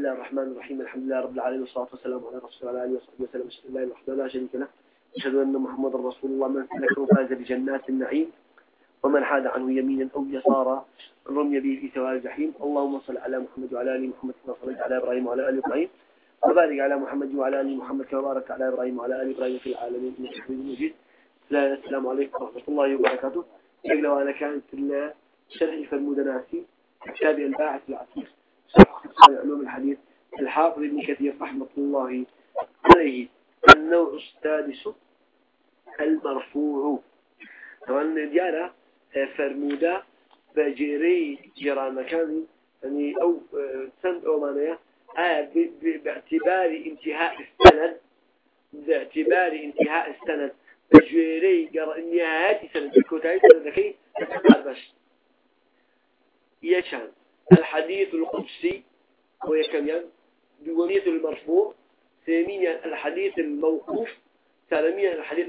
الله الرحمن الرحيم. الحمد لله رب العالمين والصلاة والسلام على رسول الله عليه وصحبه وسلم. أشهد أن لا إلا الله شريك له. أشهد أن محمدا رسول الله. من سلكه فاز بجنات النعيم ومن حاد عنه يمينا أو يسارا رمي به في سواء الجحيم. اللهم صل على محمد وعلى آل محمد كما صليت على إبراهيم وعلى آل إبراهيم. وبارك على محمد وعلى آل محمد كما باركت على إبراهيم وعلى آل إبراهيم في العالمين. إنك حميد مجيد. السلام عليكم ورحمة الله وبركاته. لو أنا كانت شرح المدناسي كتاب الباعث العتيق. شرح علوم الحديث الحافظ ابن كثير رحمة الله عليه النوع السادس المرفوع. طبعا ديانا فرمودا بجيري جيران مكاني يعني أو سند أو معناه آه باعتبار انتهاء السند باعتبار انتهاء السند. بجيري نهاية سند الكوتاي سندكي باش يشان الحديث القدسي هو يكمل دومية المرفوع ثانيا الحديث الموقوف ثالثا الحديث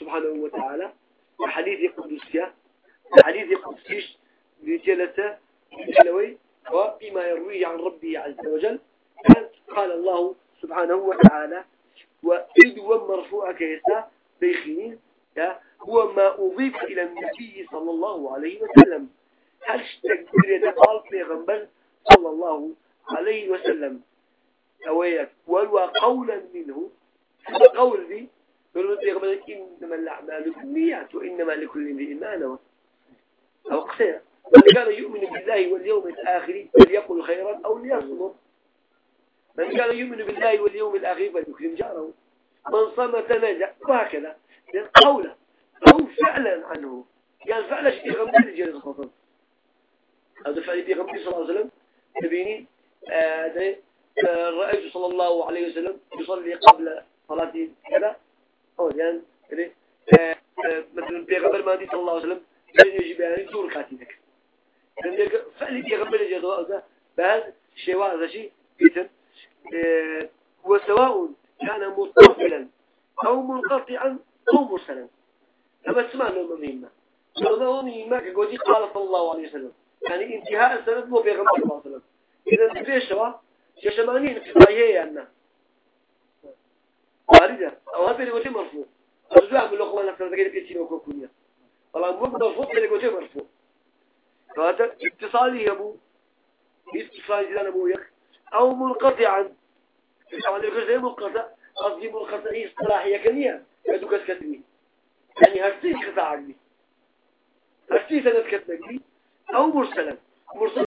سبحانه وتعالى الحديث قدسية الحديث قدسي بجلسة بجلوي وبما يرويه عن ربه عز وجل قال الله سبحانه وتعالى وإذ ومرفوع كيسا بيخين هو ما أضيف إلى النبي صلى الله عليه وسلم. هل تكبير يتقال في غنبل؟ صلى الله عليه وسلم. أويك ولو قولا منه. قول ذي يقول إنما الأعمال بالنيات وإنما لكل امرئ ما نوى. أو قصير. من كان يؤمن بالله واليوم الآخر فليقل خيرا أو ليصمت. من كان يؤمن بالله واليوم الآخر فليكرم جاره. من صمت نجا وهكذا. قولا أو فعلا عنه. يعني فعل شيء غمض الجلس خطب هذا فعل غمض صلى الله عليه وسلم. تبيني آه رأيت صلى الله عليه وسلم يصلي قبل صلاة كذا. أو يعني مثلا في غبر ما دي صلى الله عليه وسلم يجي بيان دور كاتينك فعل في غمض الجلس بعد شيء هذا شيء بيتم وسواء كان متصلا أو منقطعا أو مرسلا. أما تسمع له مهمة. لو مهمة كقولي قال صلى الله عليه وسلم. يعني انتهاء السند مو بيغمبر صلى الله عليه وسلم. إذا في شوا شمانين انقطاعية يعني واردة. أو هذا اللي قلت مرفوع أرجع من لقمة نفسه ذكر في السنة وكونية والله مو مرفوع اللي قلت مرفوع فهذا اتصالي يا أبو. اتصالي جدا أبو يك أو منقطعا. طبعا الكل زي منقطع قصدي منقطع اصطلاحية كنية كدوك كتبي يعني هرسي قطع عقلي هرسي سنة كتبي أو مرسلا. مرسل